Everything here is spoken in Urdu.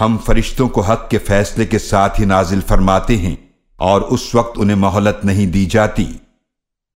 ہم فرشتوں کو حق کے فیصلے کے ساتھ ہی نازل فرماتے ہیں اور اس وقت انہیں مہلت نہیں دی جاتی۔